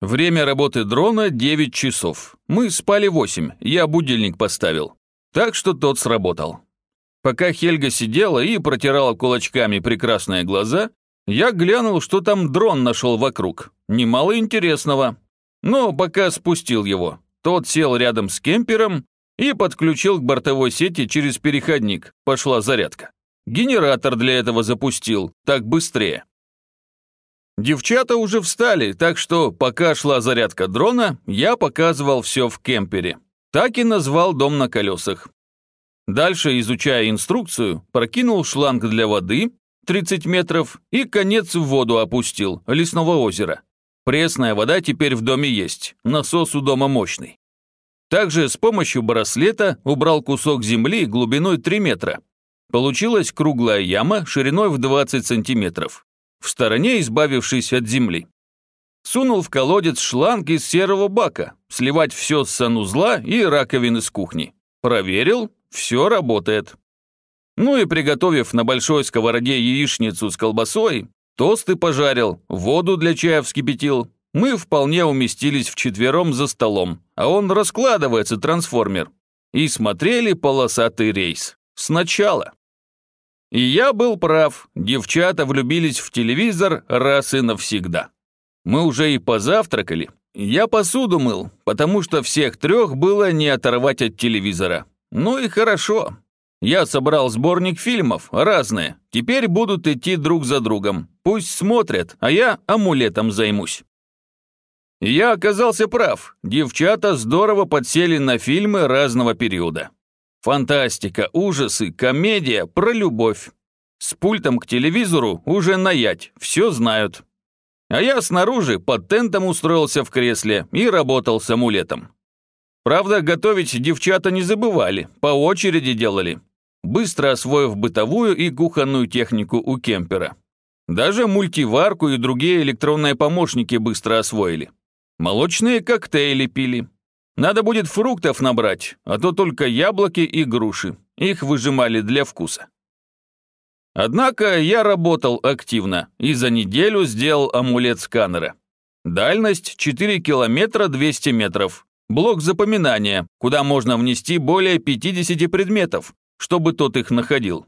Время работы дрона 9 часов. Мы спали 8, я будильник поставил. Так что тот сработал. Пока Хельга сидела и протирала кулачками прекрасные глаза, я глянул, что там дрон нашел вокруг. Немало интересного. Но пока спустил его. Тот сел рядом с кемпером и подключил к бортовой сети через переходник. Пошла зарядка. Генератор для этого запустил, так быстрее. Девчата уже встали, так что, пока шла зарядка дрона, я показывал все в кемпере. Так и назвал дом на колесах. Дальше, изучая инструкцию, прокинул шланг для воды 30 метров и конец в воду опустил, лесного озера. Пресная вода теперь в доме есть, насос у дома мощный. Также с помощью браслета убрал кусок земли глубиной 3 метра. Получилась круглая яма шириной в 20 сантиметров, в стороне избавившись от земли. Сунул в колодец шланг из серого бака, сливать все с санузла и раковины с кухни. Проверил, все работает. Ну и приготовив на большой сковороде яичницу с колбасой, тосты пожарил, воду для чая вскипятил, мы вполне уместились вчетвером за столом, а он раскладывается, трансформер. И смотрели полосатый рейс. Сначала. И я был прав, девчата влюбились в телевизор раз и навсегда. Мы уже и позавтракали. Я посуду мыл, потому что всех трех было не оторвать от телевизора. Ну и хорошо. Я собрал сборник фильмов, разные. Теперь будут идти друг за другом. Пусть смотрят, а я амулетом займусь. Я оказался прав. Девчата здорово подсели на фильмы разного периода. Фантастика, ужасы, комедия про любовь. С пультом к телевизору уже наять, все знают. А я снаружи под тентом устроился в кресле и работал с амулетом. Правда, готовить девчата не забывали, по очереди делали. Быстро освоив бытовую и кухонную технику у кемпера. Даже мультиварку и другие электронные помощники быстро освоили. Молочные коктейли пили. Надо будет фруктов набрать, а то только яблоки и груши. Их выжимали для вкуса. Однако я работал активно и за неделю сделал амулет сканера. Дальность 4 километра 200 метров. Блок запоминания, куда можно внести более 50 предметов, чтобы тот их находил.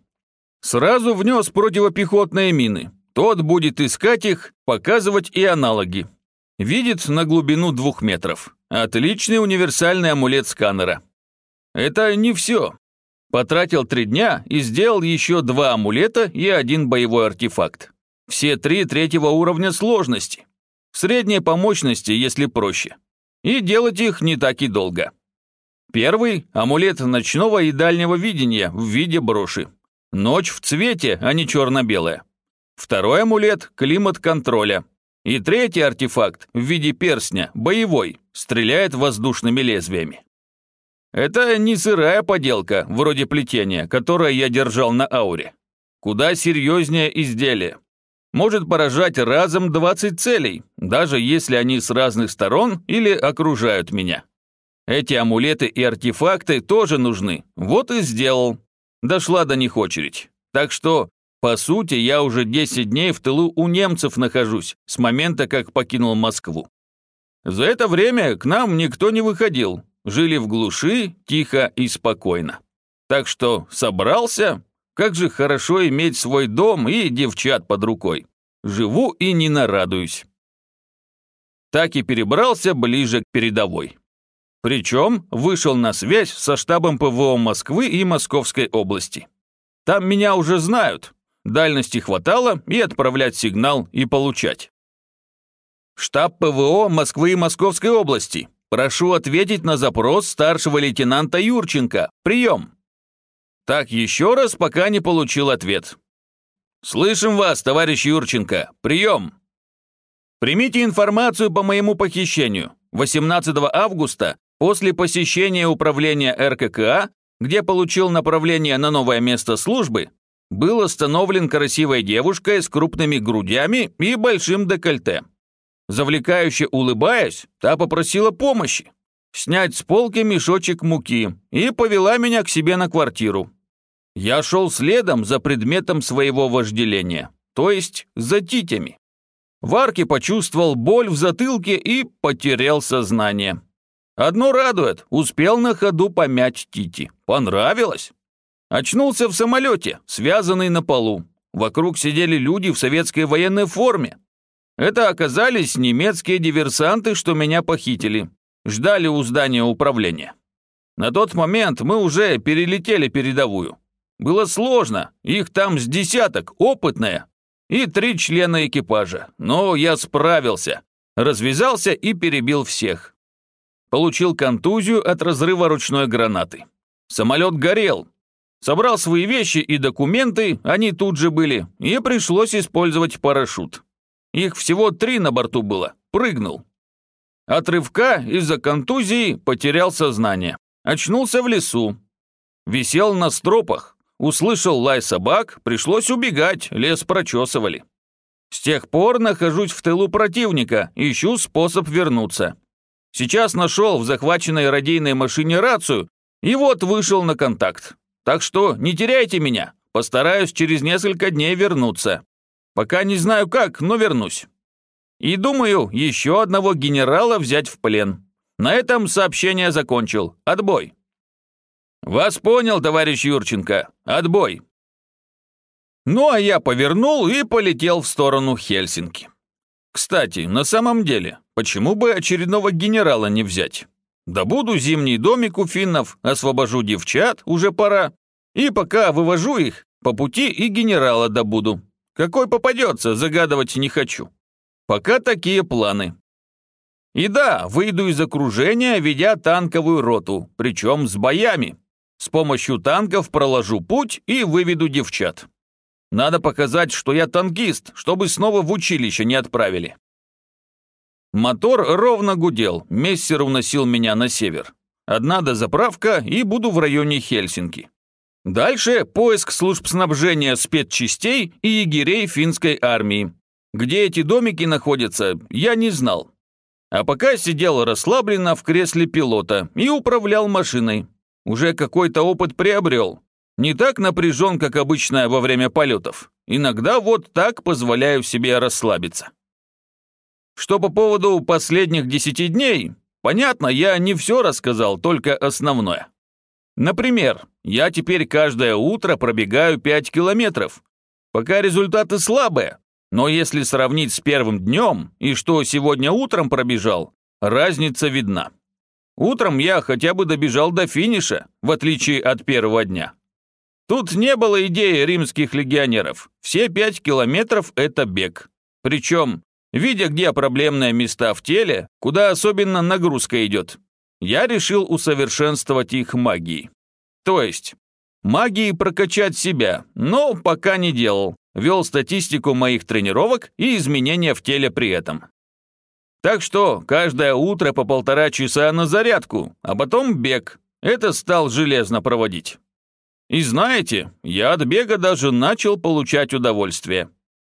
Сразу внес противопехотные мины. Тот будет искать их, показывать и аналоги. Видит на глубину двух метров. Отличный универсальный амулет сканера. Это не все. Потратил три дня и сделал еще два амулета и один боевой артефакт. Все три третьего уровня сложности. Средней по мощности, если проще. И делать их не так и долго. Первый – амулет ночного и дальнего видения в виде броши. Ночь в цвете, а не черно-белая. Второй амулет – климат контроля. И третий артефакт в виде перстня, боевой, стреляет воздушными лезвиями. Это не сырая поделка, вроде плетения, которое я держал на ауре. Куда серьезнее изделие. Может поражать разом 20 целей, даже если они с разных сторон или окружают меня. Эти амулеты и артефакты тоже нужны, вот и сделал. Дошла до них очередь. Так что по сути, я уже 10 дней в тылу у немцев нахожусь, с момента, как покинул Москву. За это время к нам никто не выходил, жили в глуши, тихо и спокойно. Так что собрался, как же хорошо иметь свой дом и девчат под рукой. Живу и не нарадуюсь. Так и перебрался ближе к передовой. Причем вышел на связь со штабом ПВО Москвы и Московской области. Там меня уже знают, Дальности хватало и отправлять сигнал и получать. Штаб ПВО Москвы и Московской области. Прошу ответить на запрос старшего лейтенанта Юрченко. Прием. Так еще раз, пока не получил ответ. Слышим вас, товарищ Юрченко. Прием. Примите информацию по моему похищению. 18 августа, после посещения управления РККА, где получил направление на новое место службы, был остановлен красивой девушкой с крупными грудями и большим декольте. Завлекающе улыбаясь, та попросила помощи. Снять с полки мешочек муки и повела меня к себе на квартиру. Я шел следом за предметом своего вожделения, то есть за титями. В арке почувствовал боль в затылке и потерял сознание. Одно радует, успел на ходу помять Тити. Понравилось. Очнулся в самолете, связанный на полу. Вокруг сидели люди в советской военной форме. Это оказались немецкие диверсанты, что меня похитили. Ждали у здания управления. На тот момент мы уже перелетели передовую. Было сложно, их там с десяток, опытные, и три члена экипажа. Но я справился, развязался и перебил всех. Получил контузию от разрыва ручной гранаты. Самолет горел. Собрал свои вещи и документы, они тут же были, и пришлось использовать парашют. Их всего три на борту было. Прыгнул. От рывка из-за контузии потерял сознание. Очнулся в лесу. Висел на стропах. Услышал лай собак, пришлось убегать, лес прочесывали. С тех пор нахожусь в тылу противника, ищу способ вернуться. Сейчас нашел в захваченной радийной машине рацию и вот вышел на контакт. Так что не теряйте меня, постараюсь через несколько дней вернуться. Пока не знаю как, но вернусь. И думаю, еще одного генерала взять в плен. На этом сообщение закончил. Отбой. Вас понял, товарищ Юрченко. Отбой. Ну а я повернул и полетел в сторону Хельсинки. Кстати, на самом деле, почему бы очередного генерала не взять? Добуду зимний домик у финнов, освобожу девчат, уже пора. И пока вывожу их, по пути и генерала добуду. Какой попадется, загадывать не хочу. Пока такие планы. И да, выйду из окружения, ведя танковую роту, причем с боями. С помощью танков проложу путь и выведу девчат. Надо показать, что я танкист, чтобы снова в училище не отправили. Мотор ровно гудел, мессер уносил меня на север. Одна дозаправка и буду в районе Хельсинки. Дальше поиск служб снабжения спецчастей и егерей финской армии. Где эти домики находятся, я не знал. А пока сидел расслабленно в кресле пилота и управлял машиной. Уже какой-то опыт приобрел. Не так напряжен, как обычно во время полетов. Иногда вот так позволяю себе расслабиться. Что по поводу последних десяти дней, понятно, я не все рассказал, только основное. Например, я теперь каждое утро пробегаю 5 километров. Пока результаты слабые, но если сравнить с первым днем и что сегодня утром пробежал, разница видна. Утром я хотя бы добежал до финиша, в отличие от первого дня. Тут не было идеи римских легионеров. Все пять километров – это бег. Причем, видя, где проблемные места в теле, куда особенно нагрузка идет, я решил усовершенствовать их магией. То есть, магией прокачать себя, но пока не делал. Вел статистику моих тренировок и изменения в теле при этом. Так что каждое утро по полтора часа на зарядку, а потом бег. Это стал железно проводить. И знаете, я от бега даже начал получать удовольствие.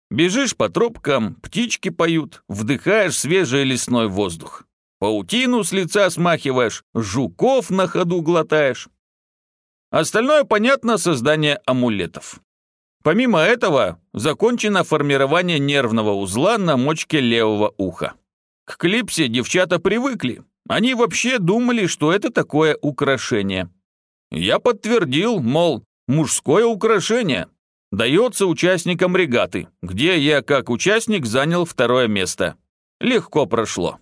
Бежишь по тропкам, птички поют, вдыхаешь свежий лесной воздух. Паутину с лица смахиваешь, жуков на ходу глотаешь. Остальное понятно создание амулетов. Помимо этого, закончено формирование нервного узла на мочке левого уха. К клипсе девчата привыкли. Они вообще думали, что это такое украшение. Я подтвердил, мол, мужское украшение. Дается участникам регаты, где я как участник занял второе место. Легко прошло.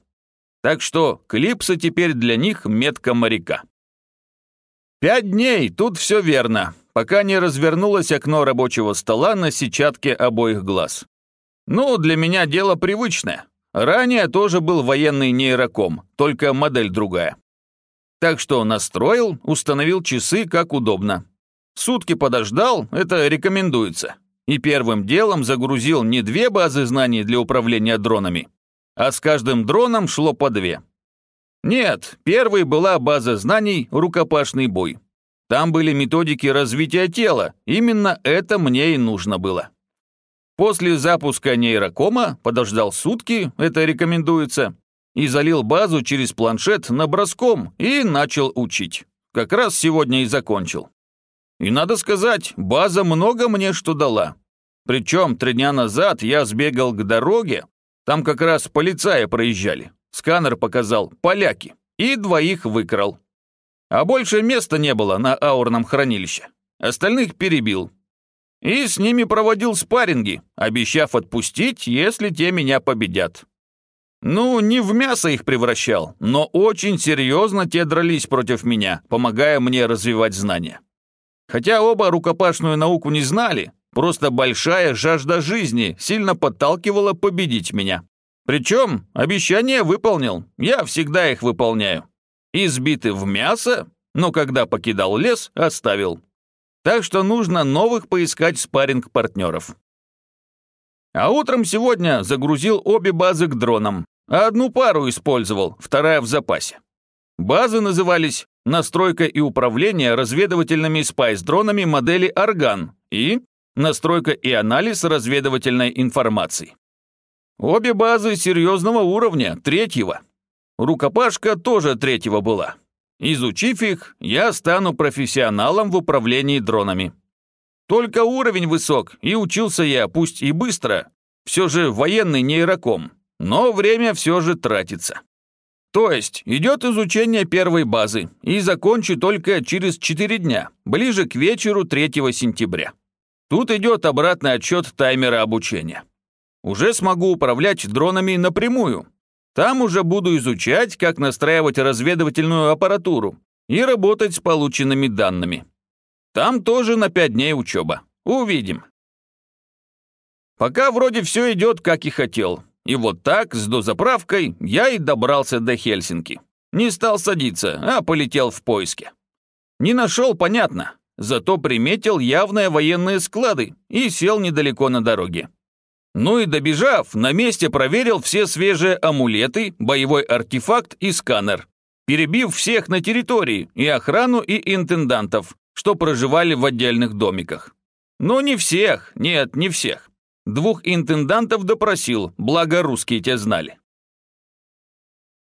Так что клипсы теперь для них метка моряка. Пять дней, тут все верно, пока не развернулось окно рабочего стола на сетчатке обоих глаз. Ну, для меня дело привычное. Ранее тоже был военный нейроком, только модель другая. Так что настроил, установил часы как удобно. Сутки подождал, это рекомендуется. И первым делом загрузил не две базы знаний для управления дронами, а с каждым дроном шло по две. Нет, первой была база знаний «Рукопашный бой». Там были методики развития тела, именно это мне и нужно было. После запуска нейрокома подождал сутки, это рекомендуется, и залил базу через планшет наброском и начал учить. Как раз сегодня и закончил. И надо сказать, база много мне что дала. Причем три дня назад я сбегал к дороге, Там как раз полицаи проезжали. Сканер показал «поляки» и двоих выкрал. А больше места не было на аурном хранилище. Остальных перебил. И с ними проводил спарринги, обещав отпустить, если те меня победят. Ну, не в мясо их превращал, но очень серьезно те дрались против меня, помогая мне развивать знания. Хотя оба рукопашную науку не знали, просто большая жажда жизни сильно подталкивала победить меня. Причем обещания выполнил, я всегда их выполняю. Избиты в мясо, но когда покидал лес, оставил. Так что нужно новых поискать спарринг партнеров А утром сегодня загрузил обе базы к дронам, а одну пару использовал, вторая в запасе. Базы назывались «Настройка и управление разведывательными спайс-дронами модели «Орган» и «Настройка и анализ разведывательной информации». Обе базы серьезного уровня, третьего. Рукопашка тоже третьего была. Изучив их, я стану профессионалом в управлении дронами. Только уровень высок, и учился я, пусть и быстро, все же военный нейроком, но время все же тратится. То есть идет изучение первой базы и закончу только через 4 дня, ближе к вечеру 3 сентября. Тут идет обратный отчет таймера обучения. Уже смогу управлять дронами напрямую, там уже буду изучать, как настраивать разведывательную аппаратуру и работать с полученными данными. Там тоже на пять дней учеба. Увидим. Пока вроде все идет, как и хотел. И вот так, с дозаправкой, я и добрался до Хельсинки. Не стал садиться, а полетел в поиске. Не нашел, понятно, зато приметил явные военные склады и сел недалеко на дороге. Ну и добежав, на месте проверил все свежие амулеты, боевой артефакт и сканер, перебив всех на территории, и охрану, и интендантов, что проживали в отдельных домиках. Но не всех, нет, не всех. Двух интендантов допросил, благо русские те знали.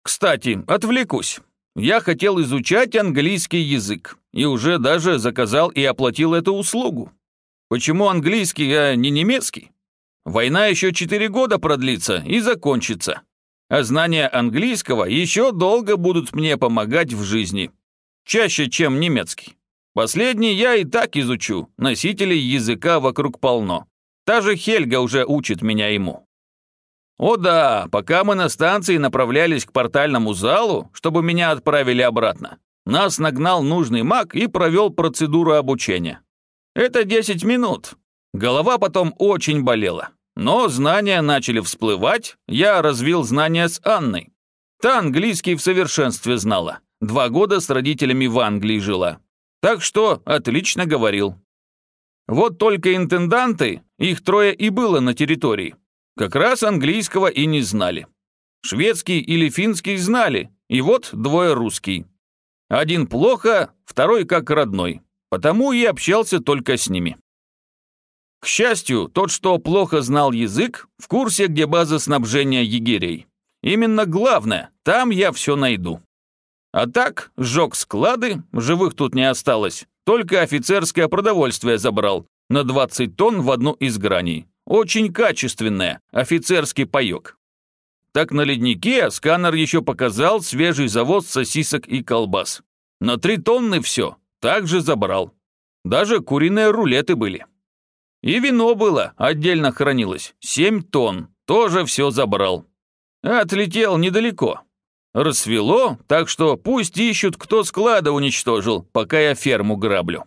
Кстати, отвлекусь. Я хотел изучать английский язык, и уже даже заказал и оплатил эту услугу. Почему английский, а не немецкий? Война еще четыре года продлится и закончится. А знания английского еще долго будут мне помогать в жизни. Чаще, чем немецкий. Последний я и так изучу, носителей языка вокруг полно. Та же Хельга уже учит меня ему. О да, пока мы на станции направлялись к портальному залу, чтобы меня отправили обратно, нас нагнал нужный маг и провел процедуру обучения. Это 10 минут, Голова потом очень болела. Но знания начали всплывать, я развил знания с Анной. Та английский в совершенстве знала. Два года с родителями в Англии жила. Так что отлично говорил. Вот только интенданты, их трое и было на территории, как раз английского и не знали. Шведский или финский знали, и вот двое русский. Один плохо, второй как родной, потому и общался только с ними. К счастью, тот, что плохо знал язык, в курсе, где база снабжения егерей. Именно главное, там я все найду. А так, сжег склады, живых тут не осталось, только офицерское продовольствие забрал, на 20 тонн в одну из граней. Очень качественное, офицерский паек. Так на леднике сканер еще показал свежий завоз сосисок и колбас. На 3 тонны все, также забрал. Даже куриные рулеты были. И вино было, отдельно хранилось, семь тонн, тоже все забрал. Отлетел недалеко. Рассвело, так что пусть ищут, кто склада уничтожил, пока я ферму граблю.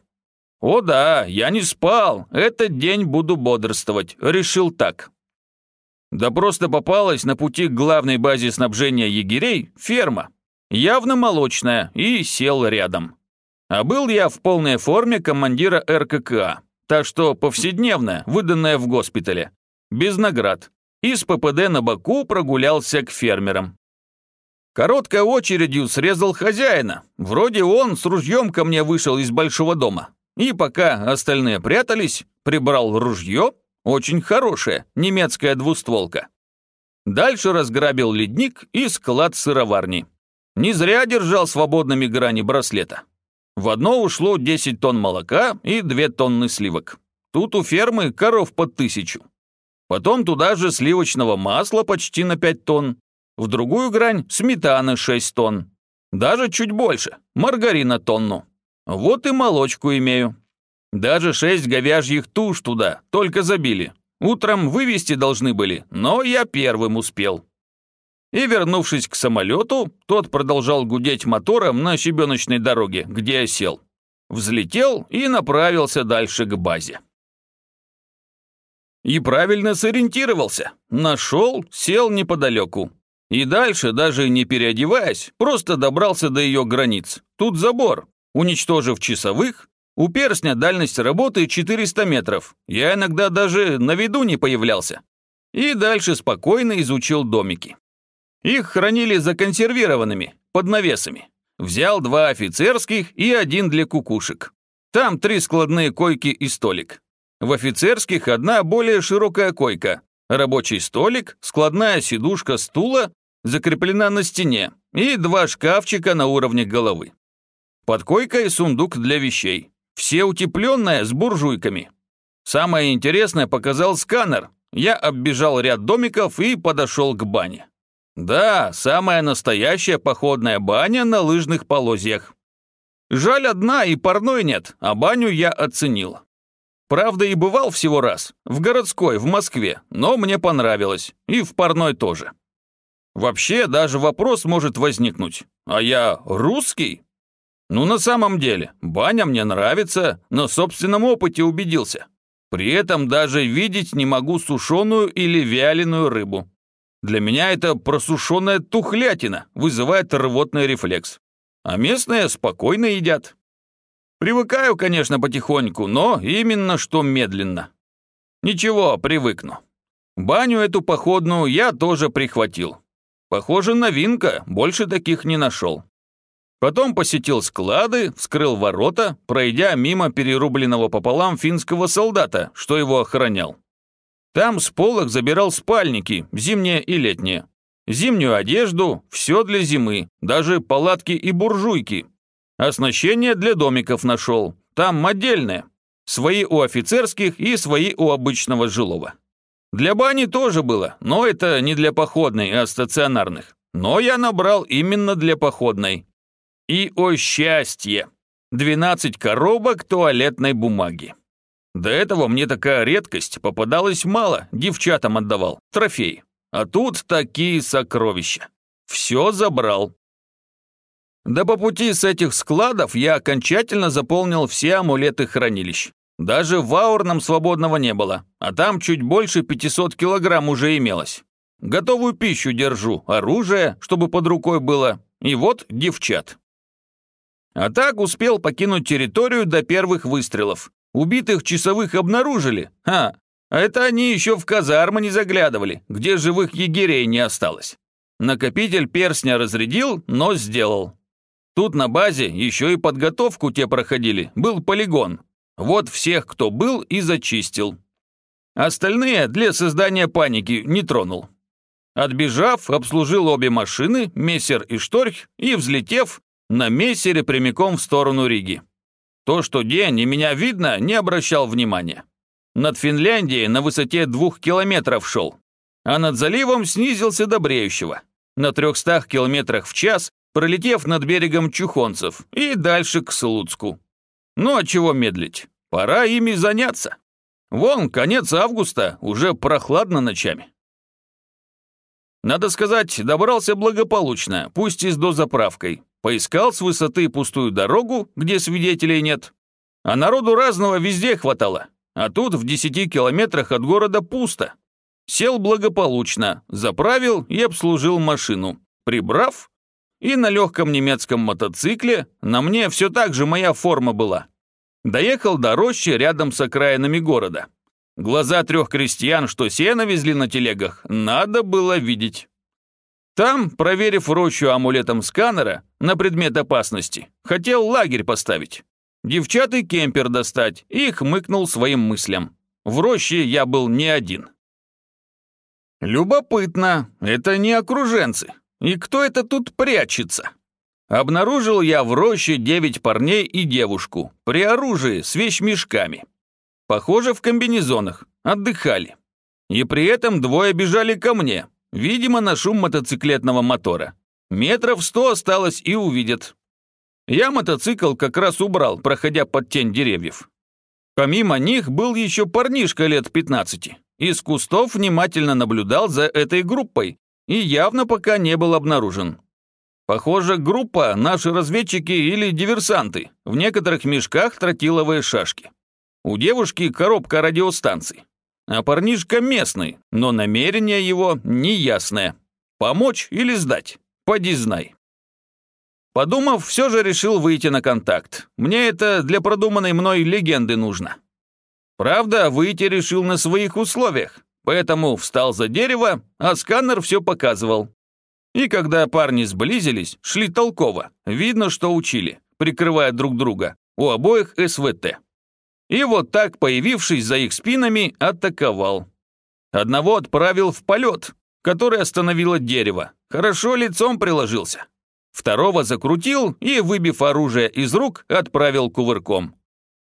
О да, я не спал, этот день буду бодрствовать, решил так. Да просто попалась на пути к главной базе снабжения егерей ферма. Явно молочная, и сел рядом. А был я в полной форме командира РККА так что повседневно, выданная в госпитале, без наград, и с ППД на боку прогулялся к фермерам. Короткой очередью срезал хозяина, вроде он с ружьем ко мне вышел из большого дома, и пока остальные прятались, прибрал ружье, очень хорошее, немецкая двустволка. Дальше разграбил ледник и склад сыроварни. Не зря держал свободными грани браслета. В одно ушло 10 тонн молока и 2 тонны сливок. Тут у фермы коров под тысячу. Потом туда же сливочного масла почти на 5 тонн. В другую грань сметаны 6 тонн. Даже чуть больше, маргарина тонну. Вот и молочку имею. Даже шесть говяжьих туш туда, только забили. Утром вывести должны были, но я первым успел. И, вернувшись к самолету, тот продолжал гудеть мотором на щебеночной дороге, где я сел. Взлетел и направился дальше к базе. И правильно сориентировался. Нашел, сел неподалеку. И дальше, даже не переодеваясь, просто добрался до ее границ. Тут забор. Уничтожив часовых, у перстня дальность работы 400 метров. Я иногда даже на виду не появлялся. И дальше спокойно изучил домики. Их хранили законсервированными, под навесами. Взял два офицерских и один для кукушек. Там три складные койки и столик. В офицерских одна более широкая койка, рабочий столик, складная сидушка стула закреплена на стене и два шкафчика на уровне головы. Под койкой сундук для вещей. Все утепленное с буржуйками. Самое интересное показал сканер. Я оббежал ряд домиков и подошел к бане. Да, самая настоящая походная баня на лыжных полозьях. Жаль одна и парной нет, а баню я оценил. Правда, и бывал всего раз, в городской, в Москве, но мне понравилось, и в парной тоже. Вообще, даже вопрос может возникнуть, а я русский? Ну, на самом деле, баня мне нравится, на собственном опыте убедился. При этом даже видеть не могу сушеную или вяленую рыбу. Для меня это просушенная тухлятина, вызывает рвотный рефлекс. А местные спокойно едят. Привыкаю, конечно, потихоньку, но именно что медленно. Ничего, привыкну. Баню эту походную я тоже прихватил. Похоже, новинка, больше таких не нашел. Потом посетил склады, вскрыл ворота, пройдя мимо перерубленного пополам финского солдата, что его охранял. Там с полок забирал спальники, зимние и летние. Зимнюю одежду, все для зимы, даже палатки и буржуйки. Оснащение для домиков нашел, там отдельное. Свои у офицерских и свои у обычного жилого. Для бани тоже было, но это не для походной, а стационарных. Но я набрал именно для походной. И, о счастье, 12 коробок туалетной бумаги. До этого мне такая редкость попадалась мало, девчатам отдавал, трофей. А тут такие сокровища. Все забрал. Да по пути с этих складов я окончательно заполнил все амулеты хранилищ. Даже в аурном свободного не было, а там чуть больше 500 килограмм уже имелось. Готовую пищу держу, оружие, чтобы под рукой было, и вот девчат. А так успел покинуть территорию до первых выстрелов. Убитых часовых обнаружили. А, это они еще в казармы не заглядывали, где живых егерей не осталось. Накопитель перстня разрядил, но сделал. Тут на базе еще и подготовку те проходили, был полигон. Вот всех, кто был, и зачистил. Остальные для создания паники не тронул. Отбежав, обслужил обе машины, мессер и шторх, и, взлетев, на мессере прямиком в сторону Риги. То, что день и меня видно, не обращал внимания. Над Финляндией на высоте двух километров шел, а над заливом снизился до бреющего. На трехстах километрах в час, пролетев над берегом Чухонцев и дальше к Слуцку. Ну а чего медлить? Пора ими заняться. Вон, конец августа, уже прохладно ночами. Надо сказать, добрался благополучно, пусть и с дозаправкой. Поискал с высоты пустую дорогу, где свидетелей нет. А народу разного везде хватало. А тут в десяти километрах от города пусто. Сел благополучно, заправил и обслужил машину. Прибрав, и на легком немецком мотоцикле на мне все так же моя форма была. Доехал до рощи рядом с окраинами города. Глаза трех крестьян, что сено везли на телегах, надо было видеть. Там, проверив рощу амулетом сканера на предмет опасности, хотел лагерь поставить. Девчат и кемпер достать, и хмыкнул своим мыслям. В роще я был не один. Любопытно, это не окруженцы. И кто это тут прячется? Обнаружил я в роще девять парней и девушку, при оружии, с вещмешками. Похоже, в комбинезонах, отдыхали. И при этом двое бежали ко мне, видимо, на шум мотоциклетного мотора. Метров сто осталось и увидят. Я мотоцикл как раз убрал, проходя под тень деревьев. Помимо них был еще парнишка лет 15. Из кустов внимательно наблюдал за этой группой и явно пока не был обнаружен. Похоже, группа – наши разведчики или диверсанты. В некоторых мешках тротиловые шашки. У девушки коробка радиостанций. А парнишка местный, но намерение его неясное. Помочь или сдать? Поди знай. Подумав, все же решил выйти на контакт. Мне это для продуманной мной легенды нужно. Правда, выйти решил на своих условиях, поэтому встал за дерево, а сканер все показывал. И когда парни сблизились, шли толково. Видно, что учили, прикрывая друг друга. У обоих СВТ. И вот так, появившись за их спинами, атаковал. Одного отправил в полет, который остановило дерево. Хорошо лицом приложился. Второго закрутил и, выбив оружие из рук, отправил кувырком.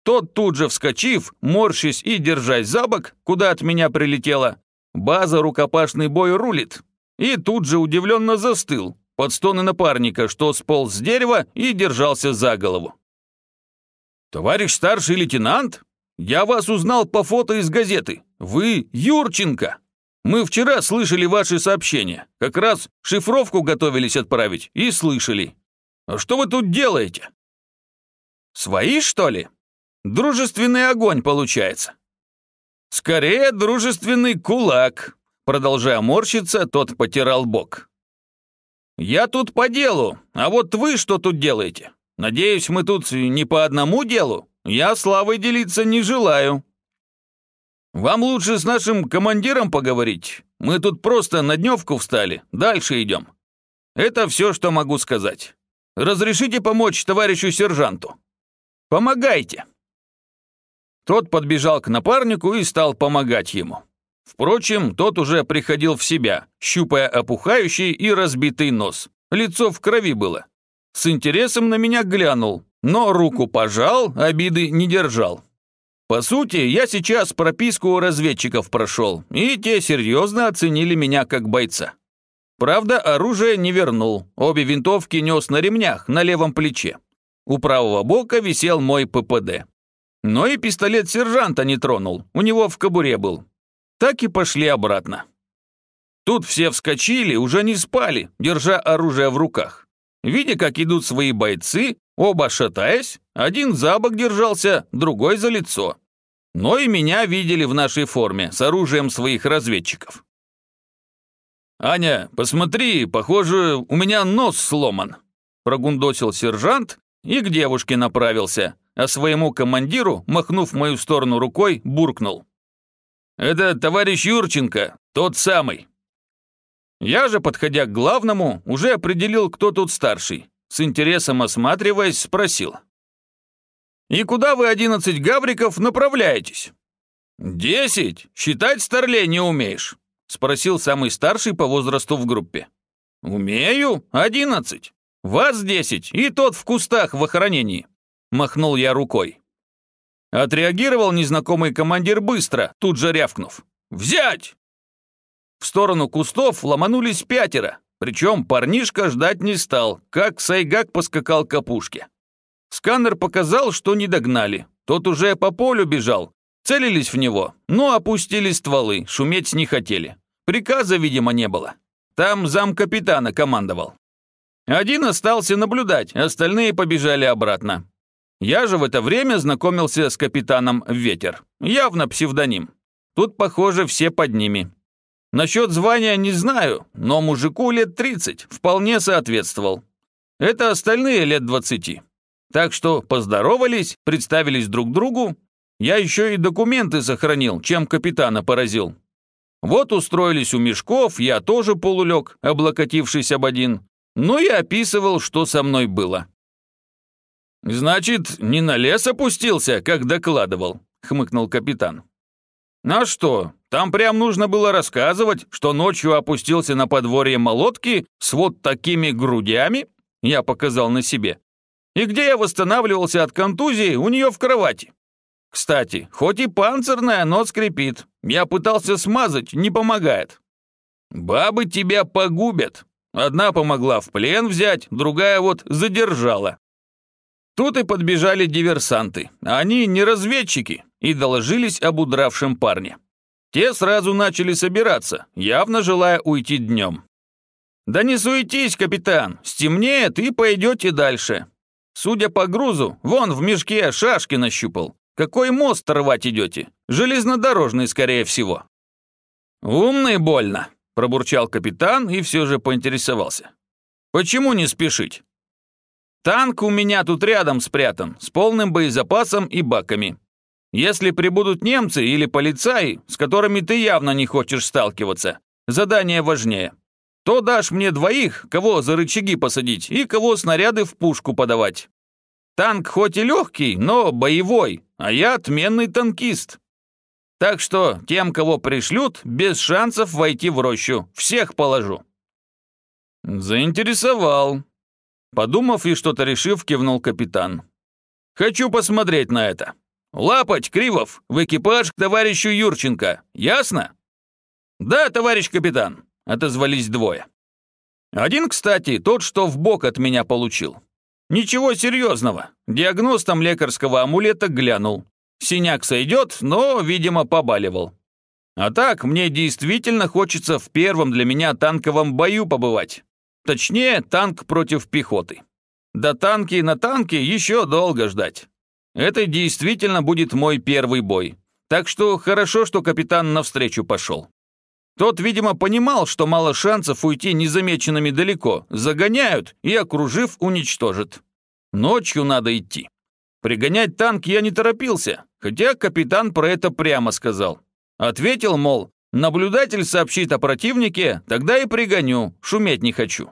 Тот тут же вскочив, морщись и держась за бок, куда от меня прилетело, база рукопашный бой рулит, и тут же удивленно застыл под стоны напарника, что сполз с дерева и держался за голову. «Товарищ старший лейтенант, я вас узнал по фото из газеты. Вы Юрченко. Мы вчера слышали ваши сообщения. Как раз шифровку готовились отправить и слышали. А что вы тут делаете?» «Свои, что ли? Дружественный огонь получается». «Скорее, дружественный кулак», Продолжая морщиться, тот потирал бок. «Я тут по делу, а вот вы что тут делаете? Надеюсь, мы тут не по одному делу? Я славой делиться не желаю». «Вам лучше с нашим командиром поговорить. Мы тут просто на дневку встали, дальше идем. Это все, что могу сказать. Разрешите помочь товарищу сержанту?» «Помогайте!» Тот подбежал к напарнику и стал помогать ему. Впрочем, тот уже приходил в себя, щупая опухающий и разбитый нос. Лицо в крови было. С интересом на меня глянул, но руку пожал, обиды не держал. По сути, я сейчас прописку у разведчиков прошел, и те серьезно оценили меня как бойца. Правда, оружие не вернул, обе винтовки нес на ремнях, на левом плече. У правого бока висел мой ППД. Но и пистолет сержанта не тронул, у него в кобуре был, так и пошли обратно. Тут все вскочили, уже не спали, держа оружие в руках. Видя, как идут свои бойцы, оба шатаясь, один за бок держался, другой за лицо. Но и меня видели в нашей форме, с оружием своих разведчиков. «Аня, посмотри, похоже, у меня нос сломан», прогундосил сержант и к девушке направился, а своему командиру, махнув в мою сторону рукой, буркнул. «Это товарищ Юрченко, тот самый». Я же, подходя к главному, уже определил, кто тут старший. С интересом осматриваясь, спросил. «И куда вы, одиннадцать гавриков, направляетесь?» «Десять? Считать, старлей, не умеешь?» Спросил самый старший по возрасту в группе. «Умею. Одиннадцать. Вас десять, и тот в кустах в охранении». Махнул я рукой. Отреагировал незнакомый командир быстро, тут же рявкнув. «Взять!» В сторону кустов ломанулись пятеро, причем парнишка ждать не стал, как Сайгак поскакал к опушке. Сканер показал, что не догнали. Тот уже по полю бежал. Целились в него, но опустили стволы, шуметь не хотели. Приказа, видимо, не было. Там зам капитана командовал. Один остался наблюдать, остальные побежали обратно. Я же в это время знакомился с капитаном Ветер. Явно псевдоним. Тут, похоже, все под ними. Насчет звания не знаю, но мужику лет 30 вполне соответствовал. Это остальные лет 20. Так что поздоровались, представились друг другу. Я еще и документы сохранил, чем капитана поразил. Вот устроились у мешков, я тоже полулег, облокотившись об один. Ну и описывал, что со мной было. «Значит, не на лес опустился, как докладывал», — хмыкнул капитан. «А что, там прям нужно было рассказывать, что ночью опустился на подворье молотки с вот такими грудями?» Я показал на себе. «И где я восстанавливался от контузии, у нее в кровати. Кстати, хоть и панцирная, но скрипит. Я пытался смазать, не помогает. Бабы тебя погубят. Одна помогла в плен взять, другая вот задержала. Тут и подбежали диверсанты. Они не разведчики и доложились об удравшем парне. Те сразу начали собираться, явно желая уйти днем. «Да не суетись, капитан, стемнеет и пойдете дальше. Судя по грузу, вон в мешке шашки нащупал. Какой мост рвать идете? Железнодорожный, скорее всего». «Умный больно», – пробурчал капитан и все же поинтересовался. «Почему не спешить?» «Танк у меня тут рядом спрятан, с полным боезапасом и баками. Если прибудут немцы или полицаи, с которыми ты явно не хочешь сталкиваться, задание важнее, то дашь мне двоих, кого за рычаги посадить и кого снаряды в пушку подавать. Танк хоть и легкий, но боевой, а я отменный танкист. Так что тем, кого пришлют, без шансов войти в рощу, всех положу». «Заинтересовал», Подумав и что-то решив, кивнул капитан. «Хочу посмотреть на это. Лапать, Кривов, в экипаж к товарищу Юрченко. Ясно?» «Да, товарищ капитан», — отозвались двое. Один, кстати, тот, что в бок от меня получил. Ничего серьезного. Диагноз лекарского амулета глянул. Синяк сойдет, но, видимо, побаливал. А так, мне действительно хочется в первом для меня танковом бою побывать. Точнее, танк против пехоты. До танки на танке еще долго ждать. Это действительно будет мой первый бой. Так что хорошо, что капитан навстречу пошел. Тот, видимо, понимал, что мало шансов уйти незамеченными далеко. Загоняют и, окружив, уничтожат. Ночью надо идти. Пригонять танк я не торопился, хотя капитан про это прямо сказал. Ответил, мол, Наблюдатель сообщит о противнике, тогда и пригоню, шуметь не хочу».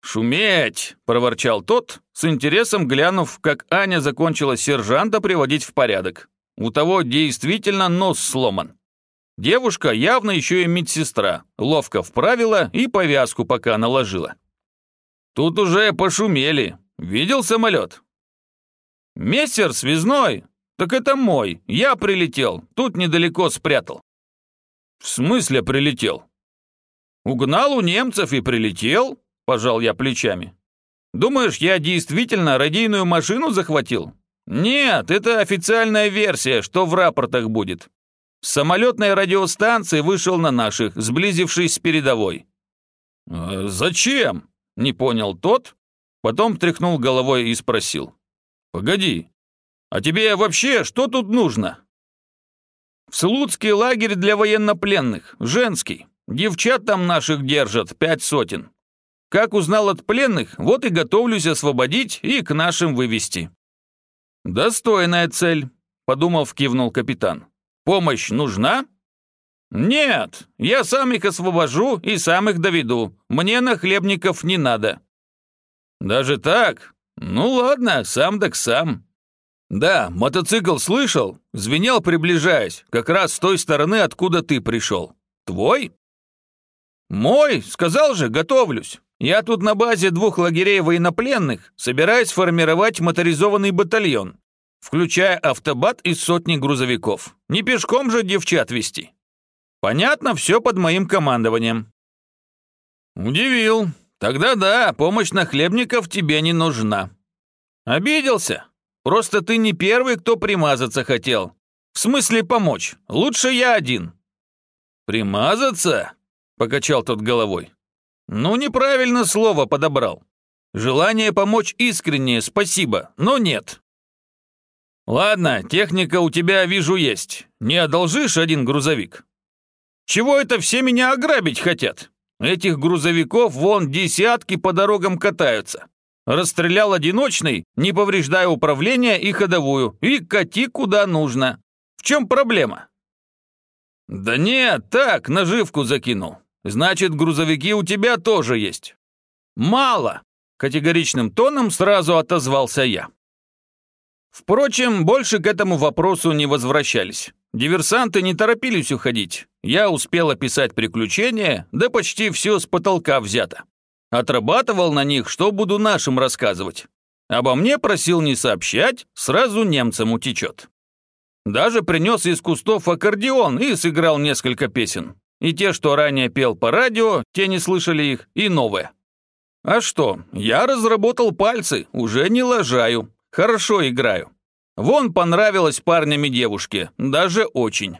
«Шуметь!» – проворчал тот, с интересом глянув, как Аня закончила сержанта приводить в порядок. У того действительно нос сломан. Девушка явно еще и медсестра, ловко вправила и повязку пока наложила. Тут уже пошумели. Видел самолет? «Мессер связной? Так это мой. Я прилетел. Тут недалеко спрятал». «В смысле прилетел?» «Угнал у немцев и прилетел», – пожал я плечами. «Думаешь, я действительно радийную машину захватил?» «Нет, это официальная версия, что в рапортах будет. С самолетной радиостанции вышел на наших, сблизившись с передовой». «А «Зачем?» – не понял тот, потом тряхнул головой и спросил. «Погоди, а тебе вообще что тут нужно?» В Слуцкий лагерь для военнопленных, женский. Девчат там наших держат, пять сотен. Как узнал от пленных, вот и готовлюсь освободить и к нашим вывести». «Достойная цель», — подумав, кивнул капитан. «Помощь нужна?» «Нет, я сам их освобожу и сам их доведу. Мне на хлебников не надо». «Даже так? Ну ладно, сам так сам. «Да, мотоцикл слышал? Звенел, приближаясь, как раз с той стороны, откуда ты пришел. Твой?» «Мой, сказал же, готовлюсь. Я тут на базе двух лагерей военнопленных собираюсь формировать моторизованный батальон, включая автобат из сотни грузовиков. Не пешком же девчат вести. Понятно, все под моим командованием». «Удивил. Тогда да, помощь нахлебников тебе не нужна». «Обиделся? Просто ты не первый, кто примазаться хотел. В смысле помочь. Лучше я один». «Примазаться?» – покачал тот головой. «Ну, неправильно слово подобрал. Желание помочь искреннее, спасибо, но нет». «Ладно, техника у тебя, вижу, есть. Не одолжишь один грузовик?» «Чего это все меня ограбить хотят? Этих грузовиков вон десятки по дорогам катаются. Расстрелял одиночный, не повреждая управление и ходовую, и кати куда нужно. В чем проблема? Да нет, так, наживку закинул. Значит, грузовики у тебя тоже есть. Мало, категоричным тоном сразу отозвался я. Впрочем, больше к этому вопросу не возвращались. Диверсанты не торопились уходить. Я успел описать приключения, да почти все с потолка взято. Отрабатывал на них, что буду нашим рассказывать. Обо мне просил не сообщать, сразу немцам утечет. Даже принес из кустов аккордеон и сыграл несколько песен. И те, что ранее пел по радио, те не слышали их, и новые. А что, я разработал пальцы, уже не лажаю. Хорошо играю. Вон понравилось парнями девушке, даже очень.